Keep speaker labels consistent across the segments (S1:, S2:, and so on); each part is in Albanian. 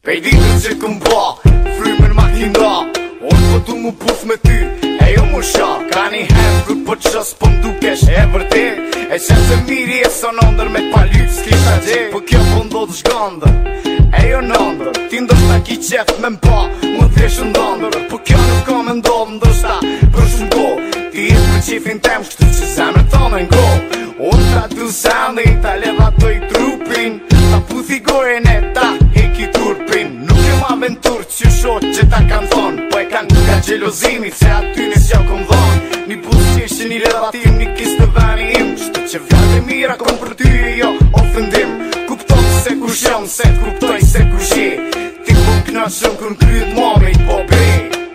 S1: Pej ditën që këm ba, frime në makina Unë po du mu puf me ty, e jo mu shak Ka një hem kër për po qësë për po mdu e vërte E që se miri e së nëndër me palyp s'ki sa gje Po kjo për po ndo të shkëndër, e jo nëndër Ti ndër të ki qëtë me mba, më dheshë ndëndër Po kjo nuk ka me ndodë ndër sa për shumë go Ti i për qifin tem shkëtë që zemë të nëngro Onë të pra du zemë dhe levatoj trupin Ta puthi gore n kompozimi Se aty në s'ja kom dhonë Një pusë që ishte një levatim Një kisë të vani im Qëtë që vjate mira kom për ty Jo, ofendim Kuptoj se ku shëm Se të kuptoj se ku shi Ti ku këna shëm Kën kryt mami, i po bre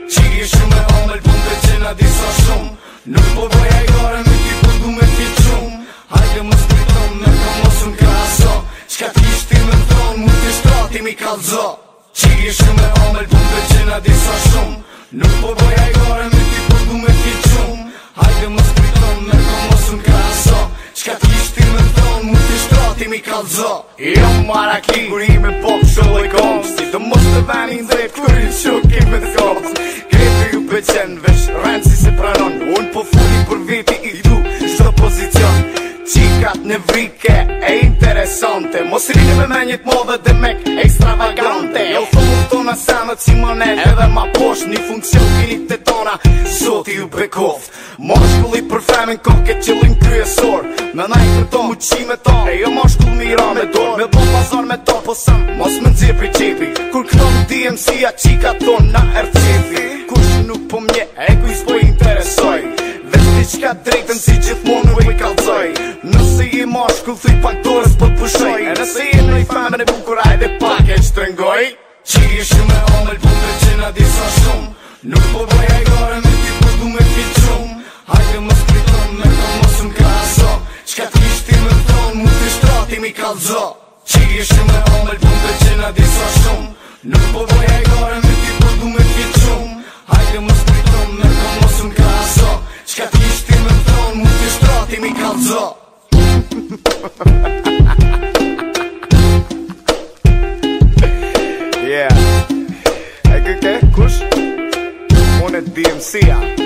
S1: Qiri shumë e omel, Në që na disa shumë Nuk po bëj i gore Me ty po du me t'i qumë Hajde më skriton Me të po mosën ka aso Qka ti shti me thonë Mu t'i shtrati mi kalzo Qiri shumë e omel, Në që na shumë Nuk po boja i gore me ti po du me ti qumë Hajde më spriton me të po mos më kraso Qka ti ishti me thon, më t'i shtrati mi kalzo Jo maraki, kuri me pop shëllë e kom Si të mos të venin dhe kur i që kipet kom Kretë ju pëqen, vesh rëndë si se pranon Unë po furi për viti i du, shto pozicion Qikat në vrike e interesante Mos rinë me menjit modhe tek ekstravagante Jo të më tona sa në cimonet edhe ma poshë Një funksion kini të tona, sot i u brekov Moshkull i përfemin koke që lim kryesor Me na i përton, mu qi e jo moshkull mira me dor Me bo pazar me to po sëm, mos me nëzir për qepi Kur këto më dijem si a qika ton, na er qepi Kush nuk po mje, e ku i interesoj Vesh t'i qka drejten si gjithmon nuk i kalzoj Nëse i moshkull thuj pak dorës për pushoj E nëse i në femen e bukura Nuk po bëj e gore me ti po du me ti qum Hajde më skritëm me të mos më kraso Qka të ishti me thon, mu të shtrati mi kalzo Qi ishi me omel pun të që në disa shumë Nuk po bëj e gore me ti po du me ti qum Hajde më skritëm me të mos më kraso Qka të ishti me thon, mu të shtrati mi kalzo Yeah. Ai këtë kush? DMC. Ah.